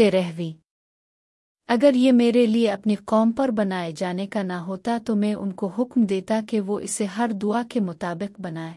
تیرہویں اگر یہ میرے لیے اپنی قوم پر بنائے جانے کا نہ ہوتا تو میں ان کو حکم دیتا کہ وہ اسے ہر دعا کے مطابق بنائے